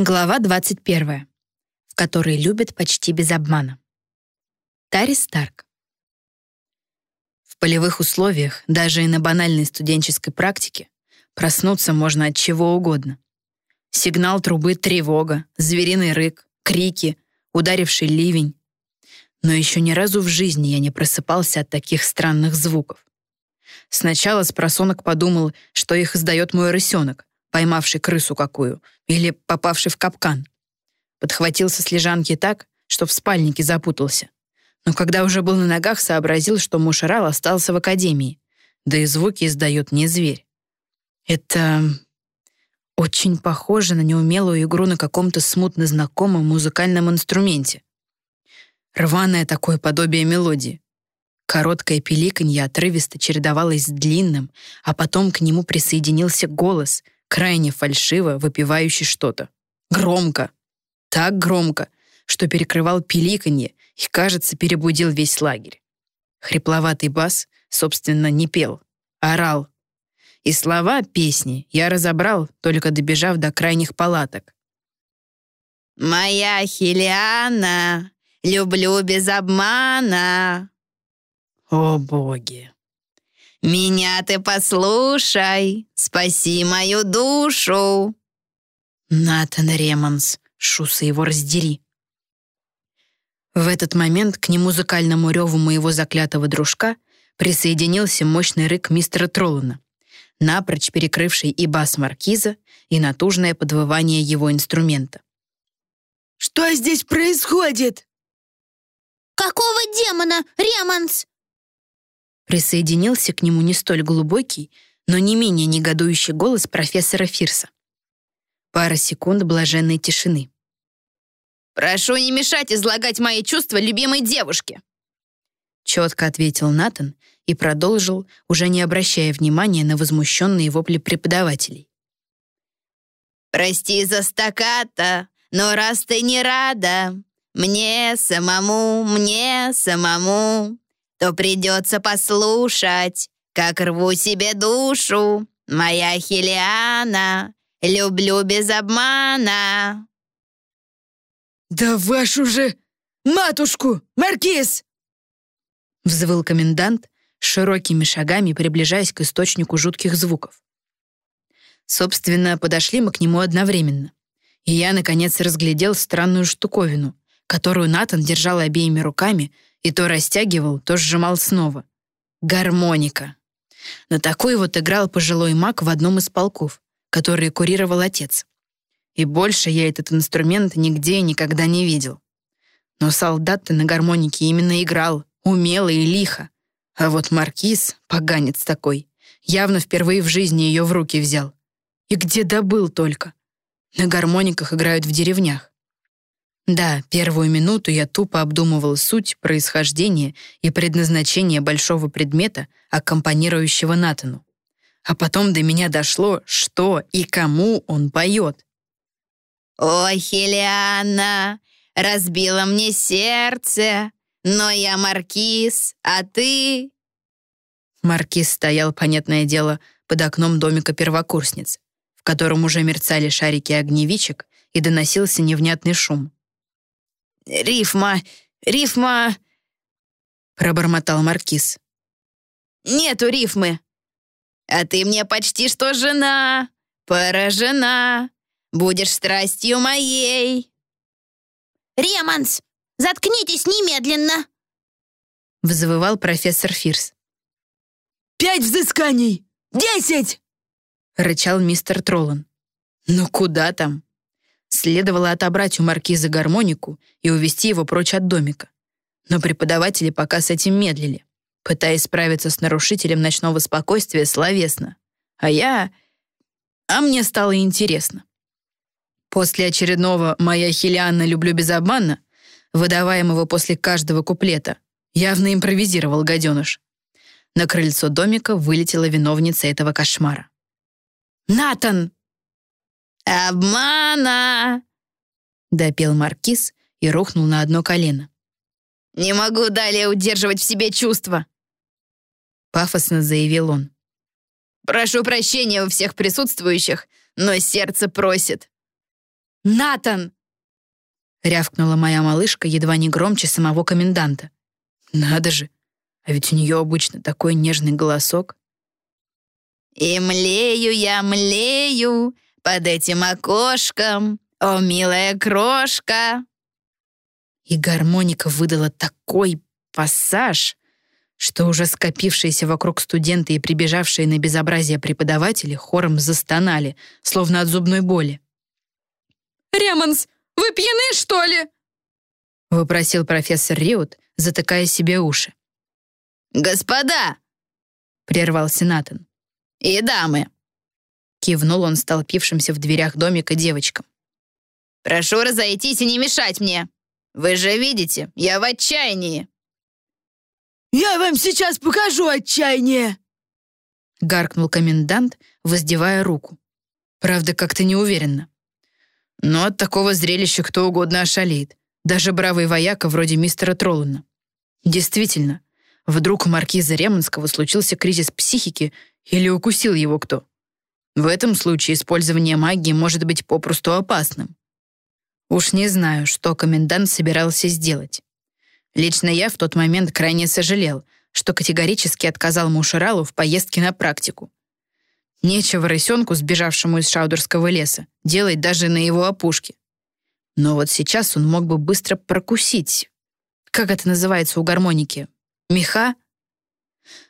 Глава 21, в которой любят почти без обмана. Тари Старк. В полевых условиях, даже и на банальной студенческой практике, проснуться можно от чего угодно. Сигнал трубы — тревога, звериный рык, крики, ударивший ливень. Но еще ни разу в жизни я не просыпался от таких странных звуков. Сначала с просонок подумал, что их издает мой рысенок, поймавший крысу какую, или попавший в капкан. Подхватился с лежанки так, что в спальнике запутался. Но когда уже был на ногах, сообразил, что Мушарал остался в академии, да и звуки издает не зверь. Это очень похоже на неумелую игру на каком-то смутно знакомом музыкальном инструменте. Рваное такое подобие мелодии. Короткое пиликанье отрывисто чередовалось с длинным, а потом к нему присоединился голос — крайне фальшиво выпивающий что-то. Громко. Так громко, что перекрывал пиликанье и, кажется, перебудил весь лагерь. Хрипловатый бас, собственно, не пел, а орал. И слова песни я разобрал, только добежав до крайних палаток. «Моя Хелиана, люблю без обмана». О, боги! Меня ты послушай, спаси мою душу. Натан Ремонс, шуса его раздери. В этот момент к немузыкальному реву моего заклятого дружка присоединился мощный рык мистера Троллана, напрочь перекрывший и бас маркиза, и натужное подвывание его инструмента. «Что здесь происходит?» «Какого демона, Ремонс?» Присоединился к нему не столь глубокий, но не менее негодующий голос профессора Фирса. Пара секунд блаженной тишины. «Прошу не мешать излагать мои чувства любимой девушке!» Четко ответил Натан и продолжил, уже не обращая внимания на возмущенные вопли преподавателей. «Прости за стаката, но раз ты не рада, мне самому, мне самому, то придется послушать, как рву себе душу, моя Хелиана, люблю без обмана». «Да вашу же матушку, Маркиз!» Взвыл комендант, широкими шагами приближаясь к источнику жутких звуков. Собственно, подошли мы к нему одновременно. И я, наконец, разглядел странную штуковину, которую Натан держал обеими руками и то растягивал, то сжимал снова. Гармоника. На такой вот играл пожилой маг в одном из полков, который курировал отец. И больше я этот инструмент нигде и никогда не видел. Но солдат-то на гармонике именно играл, умело и лихо. А вот маркиз, поганец такой, явно впервые в жизни ее в руки взял. И где добыл только? На гармониках играют в деревнях. Да, первую минуту я тупо обдумывал суть, происхождение и предназначение большого предмета, аккомпанирующего Натану. А потом до меня дошло, что и кому он поет. «О, Хелиана, разбила мне сердце, но я маркиз, а ты...» Маркиз стоял, понятное дело, под окном домика первокурсниц, в котором уже мерцали шарики огневичек и доносился невнятный шум. «Рифма, рифма...» пробормотал Маркиз. «Нету рифмы. А ты мне почти что жена, поражена, будешь страстью моей». «Ремонс, заткнитесь немедленно!» взвывал профессор Фирс. «Пять взысканий! Десять!» рычал мистер Троллан. «Ну куда там?» Следовало отобрать у маркиза гармонику и увести его прочь от домика. Но преподаватели пока с этим медлили, пытаясь справиться с нарушителем ночного спокойствия словесно. А я... А мне стало интересно. После очередного «Моя Хелианна люблю без обмана», выдаваемого после каждого куплета, явно импровизировал гаденыш. На крыльцо домика вылетела виновница этого кошмара. «Натан!» «Обмана!» — допел Маркиз и рухнул на одно колено. «Не могу далее удерживать в себе чувства!» Пафосно заявил он. «Прошу прощения у всех присутствующих, но сердце просит». «Натан!» — рявкнула моя малышка едва не громче самого коменданта. «Надо же! А ведь у нее обычно такой нежный голосок». «И млею я, млею под этим окошком, о, милая крошка!» И гармоника выдала такой пассаж, что уже скопившиеся вокруг студенты и прибежавшие на безобразие преподаватели хором застонали, словно от зубной боли. «Ремонс, вы пьяны, что ли?» — вопросил профессор Риут, затыкая себе уши. «Господа!» — прервался Натан. «И дамы!» — кивнул он столпившимся в дверях домика девочкам. «Прошу разойтись и не мешать мне! Вы же видите, я в отчаянии!» «Я вам сейчас покажу отчаяние!» Гаркнул комендант, воздевая руку. Правда, как-то неуверенно. Но от такого зрелища кто угодно ошалеет. Даже бравый вояка вроде мистера Троллана. Действительно, вдруг у маркиза Ремонского случился кризис психики или укусил его кто. В этом случае использование магии может быть попросту опасным. Уж не знаю, что комендант собирался сделать. Лично я в тот момент крайне сожалел, что категорически отказал Мушералу в поездке на практику. Нечего рысенку, сбежавшему из Шаудерского леса, делать даже на его опушке. Но вот сейчас он мог бы быстро прокусить. Как это называется у гармоники? Меха?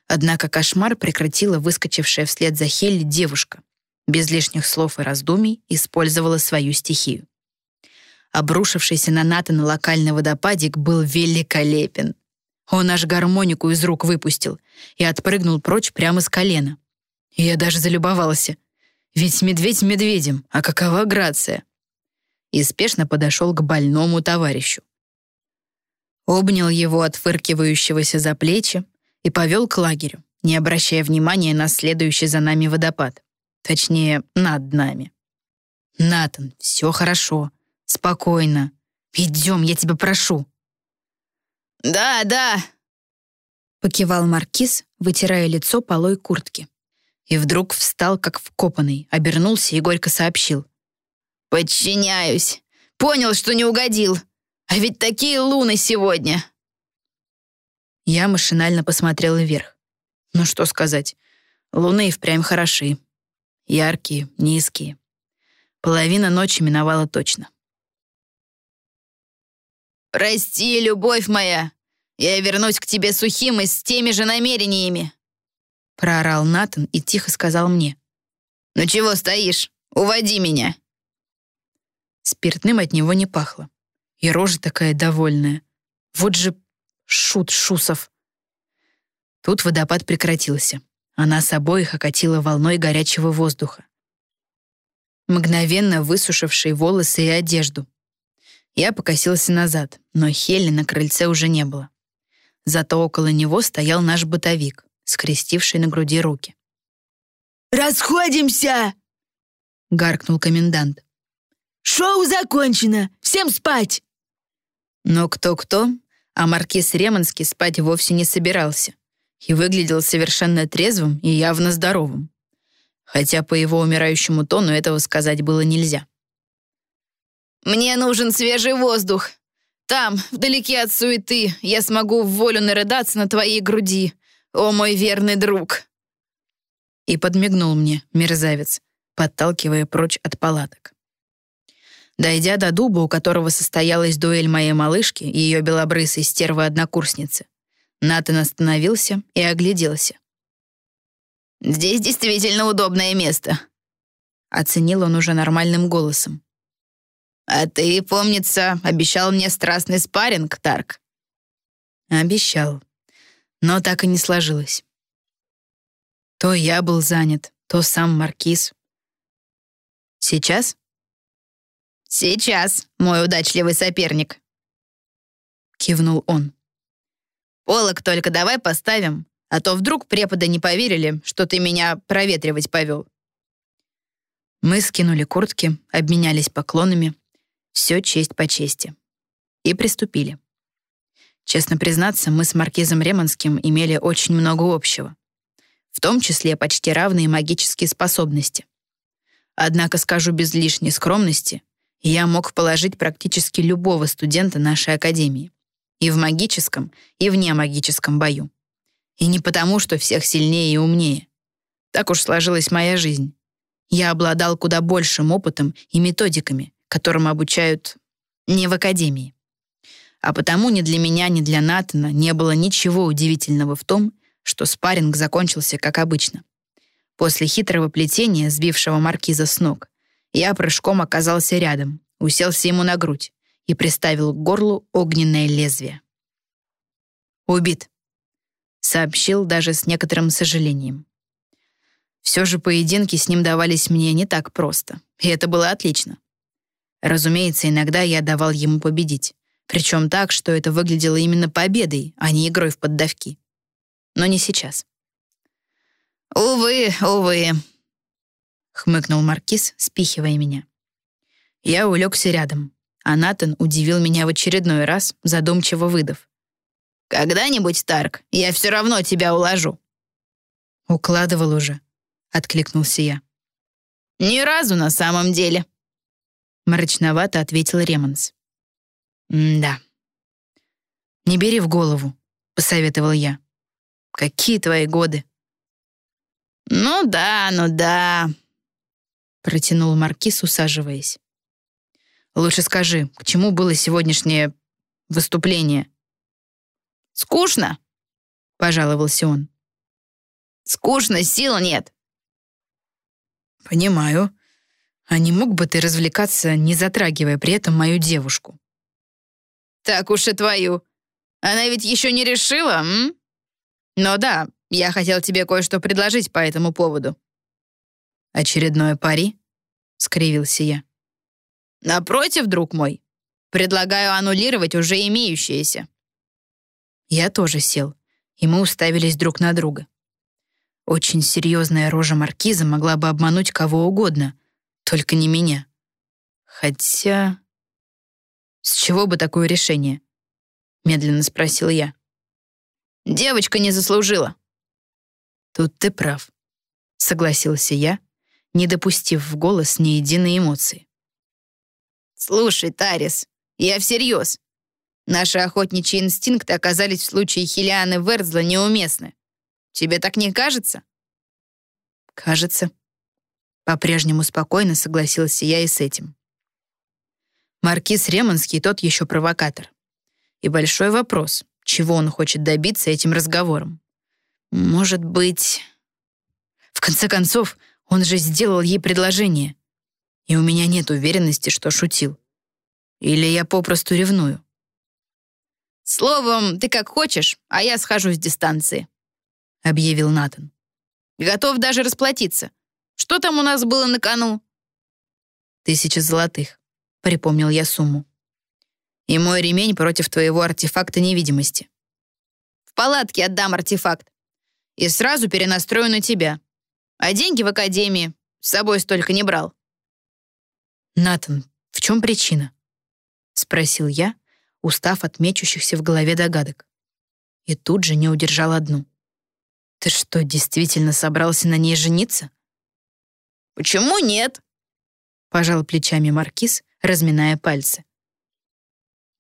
Однако кошмар прекратила выскочившая вслед за Хелли девушка. Без лишних слов и раздумий использовала свою стихию. Обрушившийся на Натана локальный водопадик был великолепен. Он аж гармонику из рук выпустил и отпрыгнул прочь прямо с колена. Я даже залюбовался. Ведь медведь медведем, а какова грация? И спешно подошел к больному товарищу. Обнял его отфыркивающегося за плечи и повел к лагерю, не обращая внимания на следующий за нами водопад. Точнее, над нами. «Натан, все хорошо. Спокойно. Идем, я тебя прошу». «Да, да», — покивал Маркиз, вытирая лицо полой куртки. И вдруг встал, как вкопанный, обернулся и горько сообщил. «Подчиняюсь. Понял, что не угодил. А ведь такие луны сегодня». Я машинально посмотрел вверх. Ну что сказать, луны и впрямь хороши. Яркие, низкие. Половина ночи миновала точно. «Прости, любовь моя, я вернусь к тебе сухим и с теми же намерениями», проорал Натан и тихо сказал мне. «Ну чего стоишь? Уводи меня!» Спиртным от него не пахло. И рожа такая довольная. Вот же шут Шусов. Тут водопад прекратился. Она с обоих окатила волной горячего воздуха, мгновенно высушившей волосы и одежду. Я покосился назад, но Хелли на крыльце уже не было. Зато около него стоял наш бытовик, скрестивший на груди руки. «Расходимся!» — гаркнул комендант. «Шоу закончено! Всем спать!» Но кто-кто, а маркиз Ремонский спать вовсе не собирался и выглядел совершенно трезвым и явно здоровым. Хотя по его умирающему тону этого сказать было нельзя. Мне нужен свежий воздух. Там, вдалеке от суеты, я смогу в волю нарыдаться на твоей груди, о мой верный друг!» И подмигнул мне, мерзавец, подталкивая прочь от палаток. Дойдя до дуба, у которого состоялась дуэль моей малышки и ее белобрысой стервы-однокурсницы, Натан остановился и огляделся. «Здесь действительно удобное место», — оценил он уже нормальным голосом. «А ты, помнится, обещал мне страстный спарринг, Тарк?» «Обещал. Но так и не сложилось. То я был занят, то сам Маркиз. Сейчас?» «Сейчас, мой удачливый соперник», — кивнул он. «Полок только давай поставим, а то вдруг преподы не поверили, что ты меня проветривать повел». Мы скинули куртки, обменялись поклонами, все честь по чести. И приступили. Честно признаться, мы с Маркизом Ремонским имели очень много общего. В том числе почти равные магические способности. Однако, скажу без лишней скромности, я мог положить практически любого студента нашей академии. И в магическом, и в немагическом бою. И не потому, что всех сильнее и умнее. Так уж сложилась моя жизнь. Я обладал куда большим опытом и методиками, которым обучают не в академии. А потому ни для меня, ни для Натана не было ничего удивительного в том, что спарринг закончился как обычно. После хитрого плетения, сбившего маркиза с ног, я прыжком оказался рядом, уселся ему на грудь и приставил к горлу огненное лезвие. «Убит», — сообщил даже с некоторым сожалением. Все же поединки с ним давались мне не так просто, и это было отлично. Разумеется, иногда я давал ему победить, причем так, что это выглядело именно победой, а не игрой в поддавки. Но не сейчас. «Увы, увы», — хмыкнул Маркиз, спихивая меня. Я улегся рядом, а Натан удивил меня в очередной раз, задумчиво выдав. «Когда-нибудь, Тарк, я все равно тебя уложу». «Укладывал уже», — откликнулся я. «Ни разу на самом деле», — мрачновато ответил Ремонс. «Да». «Не бери в голову», — посоветовал я. «Какие твои годы?» «Ну да, ну да», — протянул Маркиз, усаживаясь. «Лучше скажи, к чему было сегодняшнее выступление?» «Скучно», — пожаловался он. «Скучно, сил нет». «Понимаю. А не мог бы ты развлекаться, не затрагивая при этом мою девушку?» «Так уж и твою. Она ведь еще не решила, м? Но да, я хотел тебе кое-что предложить по этому поводу». «Очередное пари?» — скривился я. «Напротив, друг мой, предлагаю аннулировать уже имеющееся». Я тоже сел, и мы уставились друг на друга. Очень серьезная рожа маркиза могла бы обмануть кого угодно, только не меня. Хотя... С чего бы такое решение? Медленно спросил я. Девочка не заслужила. Тут ты прав, согласился я, не допустив в голос ни единой эмоции. Слушай, Тарис, я всерьез. Наши охотничьи инстинкты оказались в случае Хелианы Вердзла неуместны. Тебе так не кажется?» «Кажется». По-прежнему спокойно согласился я и с этим. Маркиз Ремонский тот еще провокатор. И большой вопрос, чего он хочет добиться этим разговором. Может быть... В конце концов, он же сделал ей предложение. И у меня нет уверенности, что шутил. Или я попросту ревную. «Словом, ты как хочешь, а я схожу с дистанции», — объявил Натан. «Готов даже расплатиться. Что там у нас было на кону?» «Тысяча золотых», — припомнил я сумму. «И мой ремень против твоего артефакта невидимости». «В палатке отдам артефакт. И сразу перенастрою на тебя. А деньги в академии с собой столько не брал». «Натан, в чем причина?» — спросил я, устав от мечущихся в голове догадок. И тут же не удержал одну. Ты что, действительно собрался на ней жениться? Почему нет? Пожал плечами маркиз, разминая пальцы.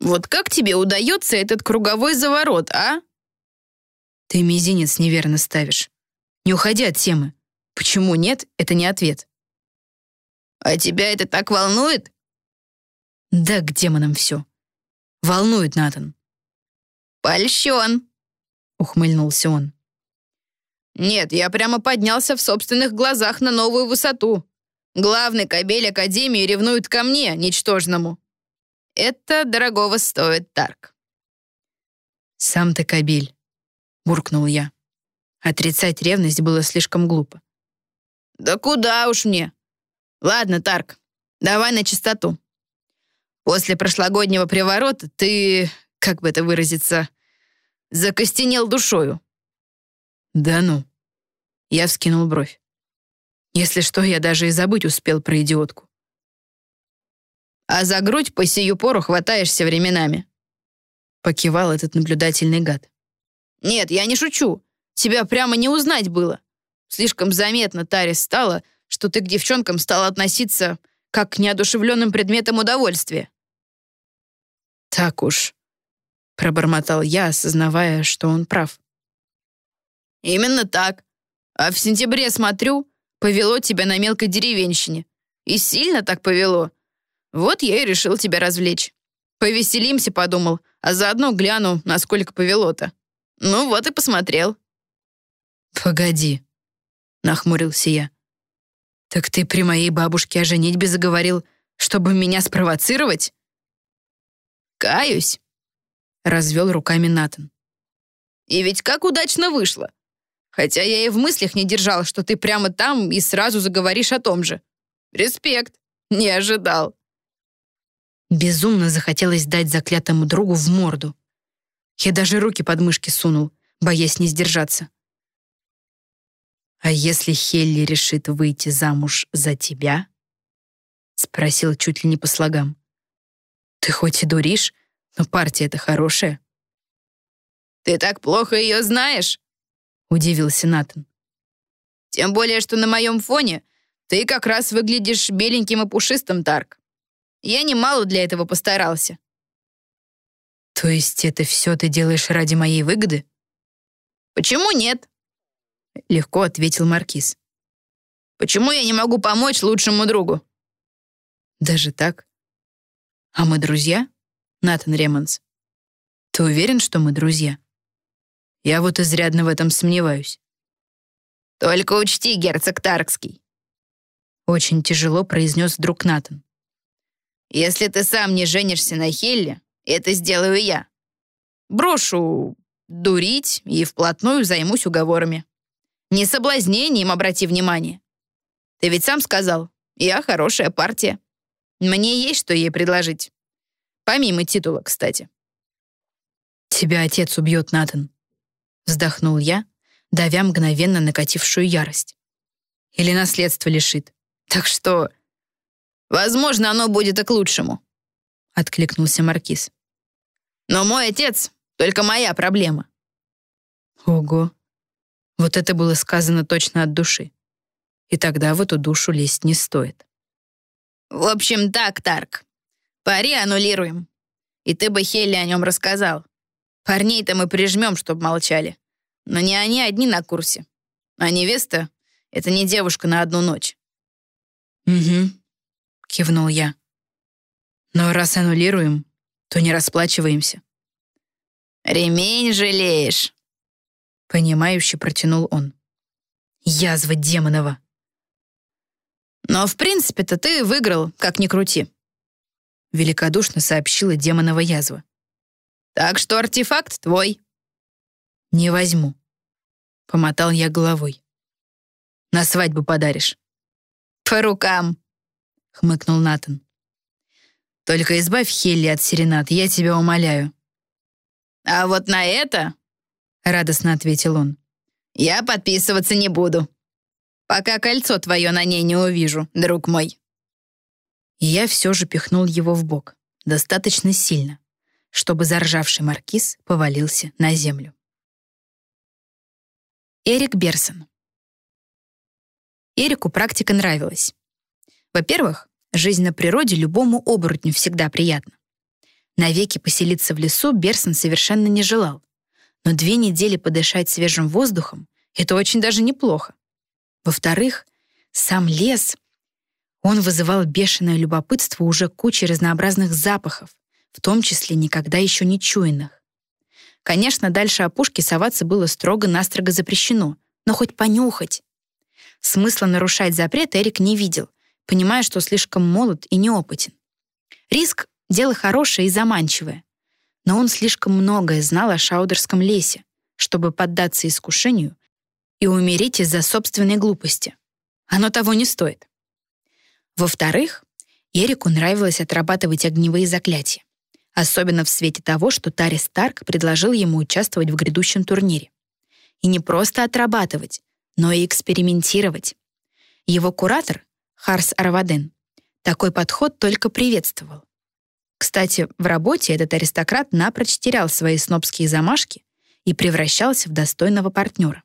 Вот как тебе удается этот круговой заворот, а? Ты мизинец неверно ставишь. Не уходи от темы. Почему нет, это не ответ. А тебя это так волнует? Да к демонам все. Волнует Натан. «Польщен», — ухмыльнулся он. Нет, я прямо поднялся в собственных глазах на новую высоту. Главный кобель Академии ревнует ко мне, ничтожному. Это дорогого стоит, Тарк. «Сам ты кобель», — буркнул я. Отрицать ревность было слишком глупо. «Да куда уж мне? Ладно, Тарк, давай на чистоту. После прошлогоднего приворота ты, как бы это выразиться, закостенел душою». «Да ну». Я вскинул бровь. Если что, я даже и забыть успел про идиотку. «А за грудь по сию пору хватаешься временами», — покивал этот наблюдательный гад. «Нет, я не шучу. Тебя прямо не узнать было. Слишком заметно, Тарис, стало, что ты к девчонкам стал относиться как к неодушевленным предметам удовольствия. «Так уж», — пробормотал я, осознавая, что он прав. «Именно так. А в сентябре, смотрю, повело тебя на мелкой деревенщине. И сильно так повело. Вот я и решил тебя развлечь. Повеселимся, подумал, а заодно гляну, насколько повело-то. Ну вот и посмотрел». «Погоди», — нахмурился я. «Так ты при моей бабушке о женитьбе заговорил, чтобы меня спровоцировать?» «Каюсь», — развел руками Натан. «И ведь как удачно вышло. Хотя я и в мыслях не держал, что ты прямо там и сразу заговоришь о том же. Респект, не ожидал». Безумно захотелось дать заклятому другу в морду. Я даже руки под мышки сунул, боясь не сдержаться. «А если Хелли решит выйти замуж за тебя?» — спросил чуть ли не по слогам. «Ты хоть и дуришь, но партия-то хорошая». «Ты так плохо ее знаешь?» — удивился Натан. «Тем более, что на моем фоне ты как раз выглядишь беленьким и пушистым, Тарк. Я немало для этого постарался». «То есть это все ты делаешь ради моей выгоды?» «Почему нет?» — легко ответил Маркиз. «Почему я не могу помочь лучшему другу?» «Даже так? А мы друзья, Натан Ремонс? Ты уверен, что мы друзья? Я вот изрядно в этом сомневаюсь». «Только учти, герцог Таркский». Очень тяжело произнес вдруг Натан. «Если ты сам не женишься на Хелле, это сделаю я. Брошу дурить и вплотную займусь уговорами. Не соблазнением обрати внимание. Ты ведь сам сказал, я хорошая партия. Мне есть что ей предложить. Помимо титула, кстати. «Тебя отец убьет, Натан», — вздохнул я, давя мгновенно накатившую ярость. «Или наследство лишит. Так что...» «Возможно, оно будет и к лучшему», — откликнулся Маркиз. «Но мой отец — только моя проблема». «Ого», вот это было сказано точно от души. И тогда в эту душу лезть не стоит. В общем, так, Тарк. Пари аннулируем. И ты бы Хелли о нем рассказал. Парней-то мы прижмем, чтобы молчали. Но не они одни на курсе. А невеста — это не девушка на одну ночь. «Угу», — кивнул я. «Но раз аннулируем, то не расплачиваемся». «Ремень жалеешь», Понимающе протянул он. Язва демонова. Но в принципе-то ты выиграл, как ни крути. Великодушно сообщила демонова язва. Так что артефакт твой. Не возьму. Помотал я головой. На свадьбу подаришь. По рукам. Хмыкнул Натан. Только избавь Хелли от серенад, я тебя умоляю. А вот на это — радостно ответил он. «Я подписываться не буду, пока кольцо твое на ней не увижу, друг мой». И я все же пихнул его в бок, достаточно сильно, чтобы заржавший маркиз повалился на землю. Эрик Берсон Эрику практика нравилась. Во-первых, жизнь на природе любому оборотню всегда приятна. Навеки поселиться в лесу Берсон совершенно не желал, но две недели подышать свежим воздухом — это очень даже неплохо. Во-вторых, сам лес, он вызывал бешеное любопытство уже кучей разнообразных запахов, в том числе никогда еще не чуянных. Конечно, дальше опушки соваться было строго-настрого запрещено, но хоть понюхать. Смысла нарушать запрет Эрик не видел, понимая, что слишком молод и неопытен. Риск — дело хорошее и заманчивое, но он слишком многое знал о Шаудерском лесе, чтобы поддаться искушению и умереть из-за собственной глупости. Оно того не стоит. Во-вторых, Эрику нравилось отрабатывать огневые заклятия, особенно в свете того, что Тарис Старк предложил ему участвовать в грядущем турнире. И не просто отрабатывать, но и экспериментировать. Его куратор, Харс Арваден, такой подход только приветствовал. Кстати, в работе этот аристократ напрочь терял свои снобские замашки и превращался в достойного партнера.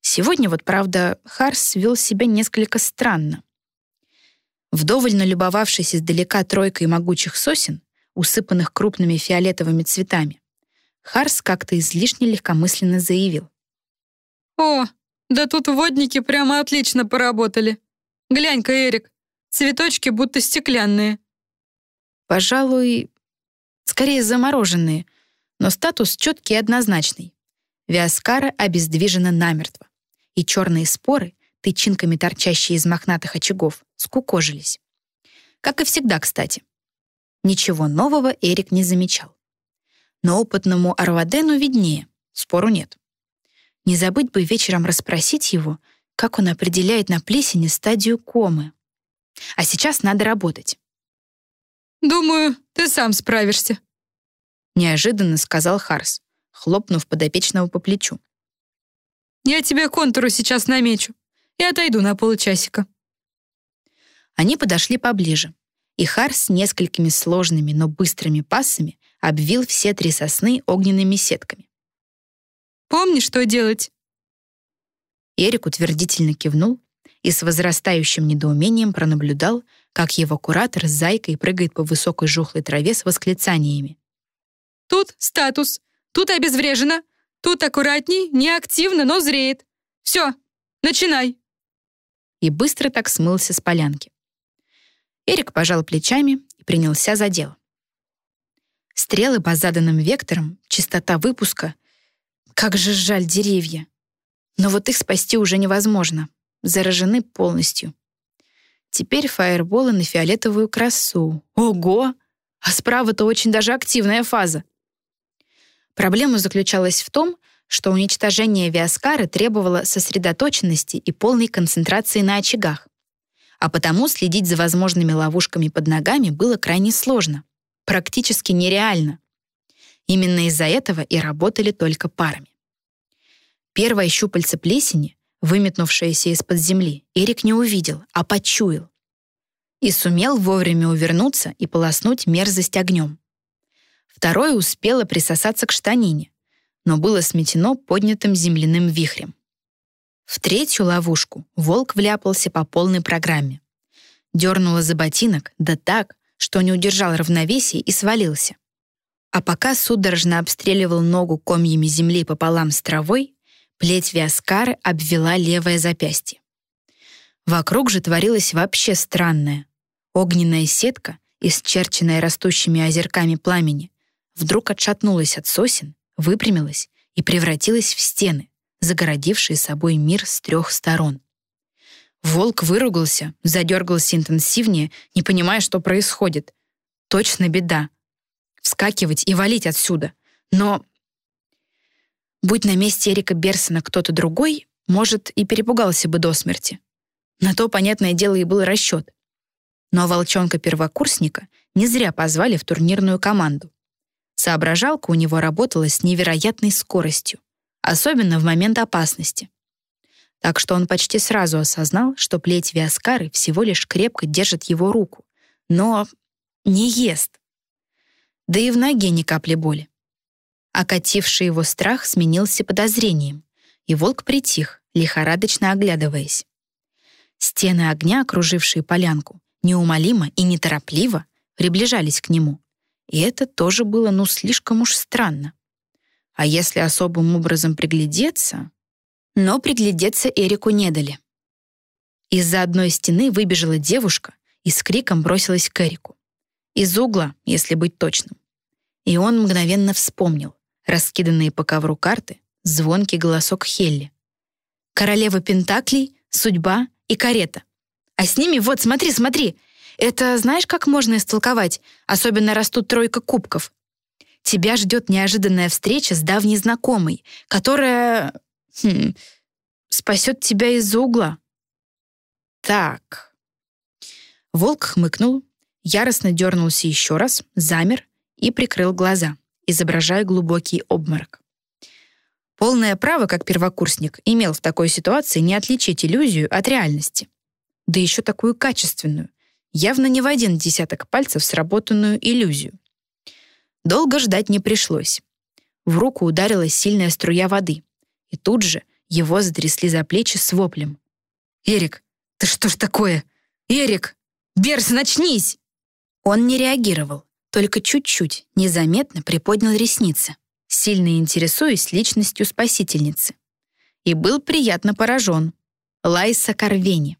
Сегодня вот, правда, Харс вел себя несколько странно. Вдоволь налюбовавшись издалека тройкой могучих сосен, усыпанных крупными фиолетовыми цветами, Харс как-то излишне легкомысленно заявил. «О, да тут водники прямо отлично поработали. Глянь-ка, Эрик, цветочки будто стеклянные». Пожалуй, скорее замороженные, но статус четкий и однозначный. Виаскара обездвижена намертво, и черные споры, тычинками торчащие из мохнатых очагов, скукожились. Как и всегда, кстати. Ничего нового Эрик не замечал. Но опытному Арвадену виднее, спору нет. Не забыть бы вечером расспросить его, как он определяет на плесени стадию комы. А сейчас надо работать. «Думаю, ты сам справишься», — неожиданно сказал Харс, хлопнув подопечного по плечу. «Я тебе контуру сейчас намечу и отойду на полчасика». Они подошли поближе, и Харс несколькими сложными, но быстрыми пассами обвил все три сосны огненными сетками. «Помни, что делать?» Эрик утвердительно кивнул и с возрастающим недоумением пронаблюдал, как его куратор с зайкой прыгает по высокой жухлой траве с восклицаниями. «Тут статус, тут обезврежено, тут аккуратней, неактивно, но зреет. Все, начинай!» И быстро так смылся с полянки. Эрик пожал плечами и принялся за дело. Стрелы по заданным векторам, частота выпуска. Как же жаль деревья. Но вот их спасти уже невозможно. Заражены полностью. Теперь фаерболы на фиолетовую красу. Ого! А справа-то очень даже активная фаза. Проблема заключалась в том, что уничтожение Виаскары требовало сосредоточенности и полной концентрации на очагах а потому следить за возможными ловушками под ногами было крайне сложно, практически нереально. Именно из-за этого и работали только парами. Первое щупальце плесени, выметнувшееся из-под земли, Эрик не увидел, а почуял. И сумел вовремя увернуться и полоснуть мерзость огнем. Второе успело присосаться к штанине, но было сметено поднятым земляным вихрем. В третью ловушку волк вляпался по полной программе. Дернула за ботинок, да так, что не удержал равновесия и свалился. А пока судорожно обстреливал ногу комьями земли пополам с травой, плеть Виаскары обвела левое запястье. Вокруг же творилось вообще странное. Огненная сетка, исчерченная растущими озерками пламени, вдруг отшатнулась от сосен, выпрямилась и превратилась в стены, загородившие собой мир с трех сторон. Волк выругался, задергался интенсивнее, не понимая, что происходит. Точно беда. Вскакивать и валить отсюда. Но... Будь на месте Эрика Берсона кто-то другой, может, и перепугался бы до смерти. На то, понятное дело, и был расчет. Но волчонка-первокурсника не зря позвали в турнирную команду. Соображалка у него работала с невероятной скоростью особенно в момент опасности. Так что он почти сразу осознал, что плеть Виаскары всего лишь крепко держит его руку, но не ест. Да и в ноге ни капли боли. Окативший его страх сменился подозрением, и волк притих, лихорадочно оглядываясь. Стены огня, окружившие полянку, неумолимо и неторопливо приближались к нему. И это тоже было ну слишком уж странно. А если особым образом приглядеться... Но приглядеться Эрику не дали. Из-за одной стены выбежала девушка и с криком бросилась к Эрику. Из угла, если быть точным. И он мгновенно вспомнил раскиданные по ковру карты, звонкий голосок Хелли. «Королева Пентаклей, судьба и карета. А с ними, вот, смотри, смотри, это знаешь, как можно истолковать? Особенно растут тройка кубков. Тебя ждет неожиданная встреча с давней знакомой, которая... Хм, спасет тебя из-за угла. Так. Волк хмыкнул, яростно дернулся еще раз, замер и прикрыл глаза, изображая глубокий обморок. Полное право, как первокурсник, имел в такой ситуации не отличить иллюзию от реальности. Да еще такую качественную, явно не в один десяток пальцев сработанную иллюзию. Долго ждать не пришлось. В руку ударила сильная струя воды, и тут же его затрясли за плечи с воплем. «Эрик, ты что ж такое? Эрик!» Берс, начнись!» Он не реагировал, только чуть-чуть, незаметно приподнял ресницы, сильно интересуясь личностью спасительницы. И был приятно поражен. Лайса Карвени.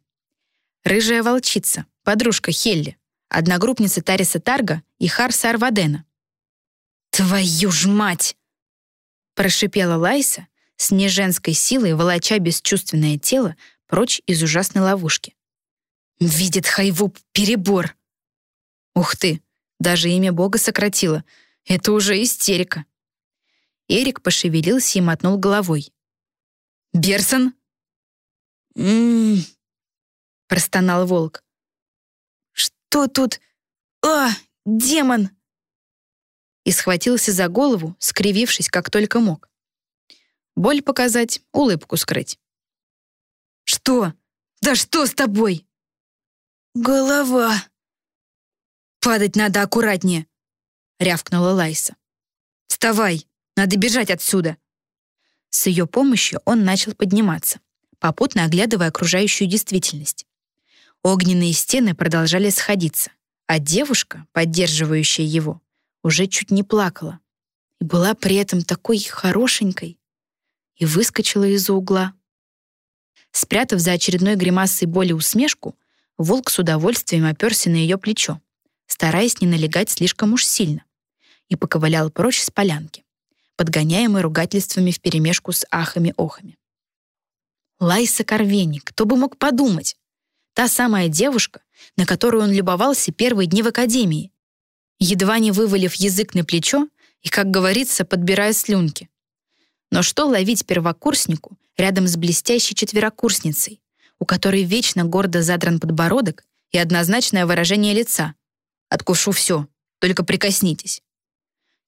Рыжая волчица, подружка Хелли, одногруппница Тариса Тарга и Харса Арвадена. «Твою ж мать!» прошипела Лайса, с неженской силой волоча бесчувственное тело прочь из ужасной ловушки. «Видит Хайвуп перебор!» «Ух ты! Даже имя Бога сократила. Это уже истерика!» Эрик пошевелился и мотнул головой. «Берсон?» «М-м-м», простонал волк. «Что тут? А, демон!» И схватился за голову, скривившись как только мог. Боль показать, улыбку скрыть. «Что? Да что с тобой?» «Голова». «Падать надо аккуратнее», — рявкнула Лайса. «Вставай, надо бежать отсюда». С ее помощью он начал подниматься, попутно оглядывая окружающую действительность. Огненные стены продолжали сходиться, а девушка, поддерживающая его, уже чуть не плакала и была при этом такой хорошенькой и выскочила из-за угла. Спрятав за очередной гримасой боли усмешку, волк с удовольствием оперся на ее плечо, стараясь не налегать слишком уж сильно, и поковылял прочь с полянки, подгоняемый ругательствами вперемешку с ахами-охами. Лайса Корвени, кто бы мог подумать? Та самая девушка, на которую он любовался первые дни в академии, едва не вывалив язык на плечо и, как говорится, подбирая слюнки. Но что ловить первокурснику рядом с блестящей четверокурсницей, у которой вечно гордо задран подбородок и однозначное выражение лица? Откушу все, только прикоснитесь.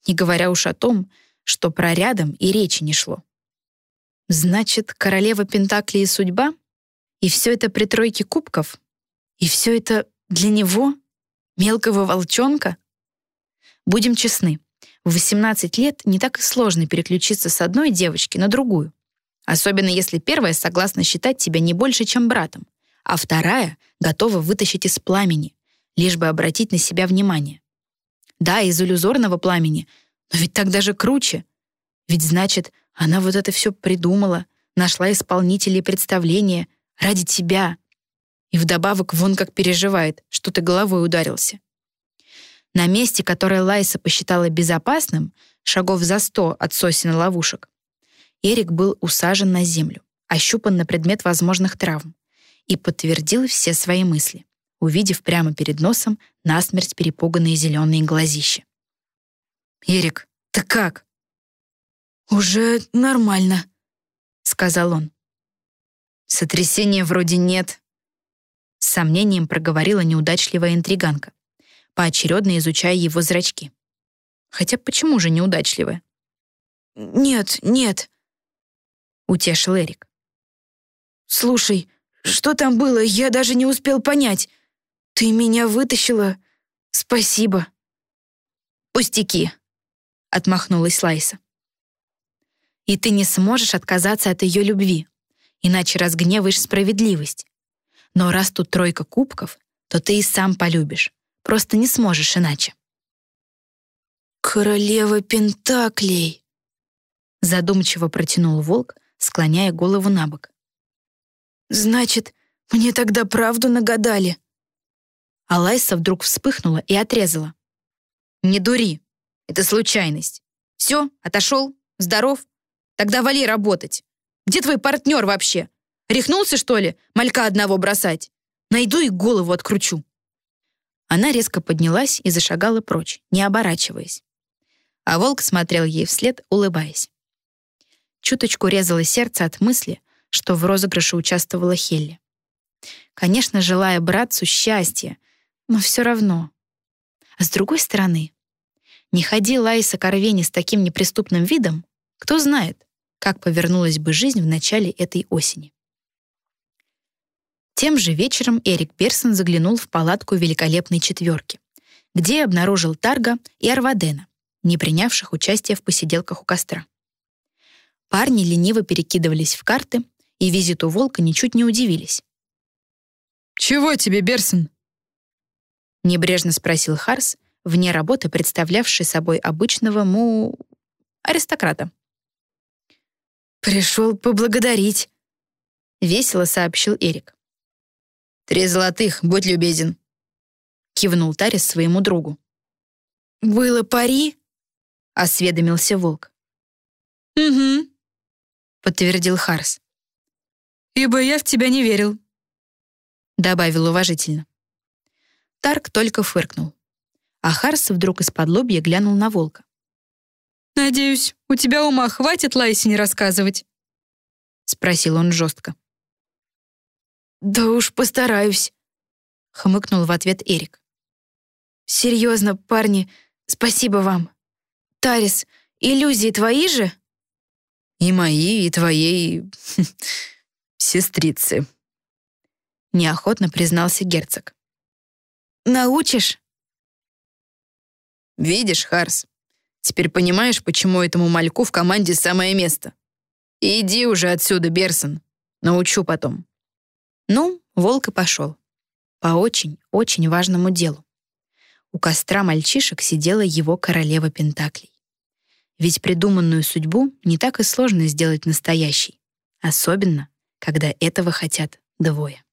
Не говоря уж о том, что про рядом и речи не шло. Значит, королева Пентакли и судьба? И все это при тройке кубков? И все это для него, мелкого волчонка? Будем честны, в 18 лет не так и сложно переключиться с одной девочки на другую. Особенно если первая согласна считать тебя не больше, чем братом, а вторая готова вытащить из пламени, лишь бы обратить на себя внимание. Да, из иллюзорного пламени, но ведь так даже круче. Ведь значит, она вот это все придумала, нашла исполнителей представления ради тебя. И вдобавок вон как переживает, что ты головой ударился. На месте, которое Лайса посчитала безопасным, шагов за сто от сосен ловушек, Эрик был усажен на землю, ощупан на предмет возможных травм и подтвердил все свои мысли, увидев прямо перед носом насмерть перепуганные зеленые глазища. «Эрик, ты как?» «Уже нормально», — сказал он. «Сотрясения вроде нет», — с сомнением проговорила неудачливая интриганка поочередно изучая его зрачки. Хотя почему же неудачливая? «Нет, нет», — утешил Эрик. «Слушай, что там было, я даже не успел понять. Ты меня вытащила. Спасибо». «Пустяки», — отмахнулась Лайса. «И ты не сможешь отказаться от ее любви, иначе разгневаешь справедливость. Но раз тут тройка кубков, то ты и сам полюбишь. Просто не сможешь иначе. «Королева Пентаклей!» Задумчиво протянул волк, склоняя голову на бок. «Значит, мне тогда правду нагадали?» Алайса вдруг вспыхнула и отрезала. «Не дури, это случайность. Все, отошел, здоров? Тогда вали работать. Где твой партнер вообще? Рехнулся, что ли, малька одного бросать? Найду и голову откручу». Она резко поднялась и зашагала прочь, не оборачиваясь. А волк смотрел ей вслед, улыбаясь. Чуточку резало сердце от мысли, что в розыгрыше участвовала Хелли. Конечно, желая братцу счастья, но все равно. А с другой стороны, не ходи Лайса Корвени с таким неприступным видом, кто знает, как повернулась бы жизнь в начале этой осени. Тем же вечером Эрик Персон заглянул в палатку великолепной четверки, где обнаружил Тарга и Арвадена, не принявших участия в посиделках у костра. Парни лениво перекидывались в карты и визиту волка ничуть не удивились. «Чего тебе, Берсон?» Небрежно спросил Харс, вне работы представлявший собой обычного му... аристократа. «Пришел поблагодарить», — весело сообщил Эрик. «Три золотых, будь любезен», — кивнул Тарис своему другу. «Было пари?» — осведомился волк. «Угу», — подтвердил Харс. «Ибо я в тебя не верил», — добавил уважительно. Тарк только фыркнул. А Харс вдруг из-под лобья глянул на волка. «Надеюсь, у тебя ума хватит Лайсе не рассказывать?» — спросил он жестко. «Да уж постараюсь», — хмыкнул в ответ Эрик. «Серьезно, парни, спасибо вам. Тарис, иллюзии твои же?» «И мои, и твоей... сестрицы», — неохотно признался герцог. «Научишь?» «Видишь, Харс, теперь понимаешь, почему этому мальку в команде самое место? Иди уже отсюда, Берсон, научу потом». Ну, волк и пошел. По очень-очень важному делу. У костра мальчишек сидела его королева Пентаклей. Ведь придуманную судьбу не так и сложно сделать настоящей, особенно, когда этого хотят двое.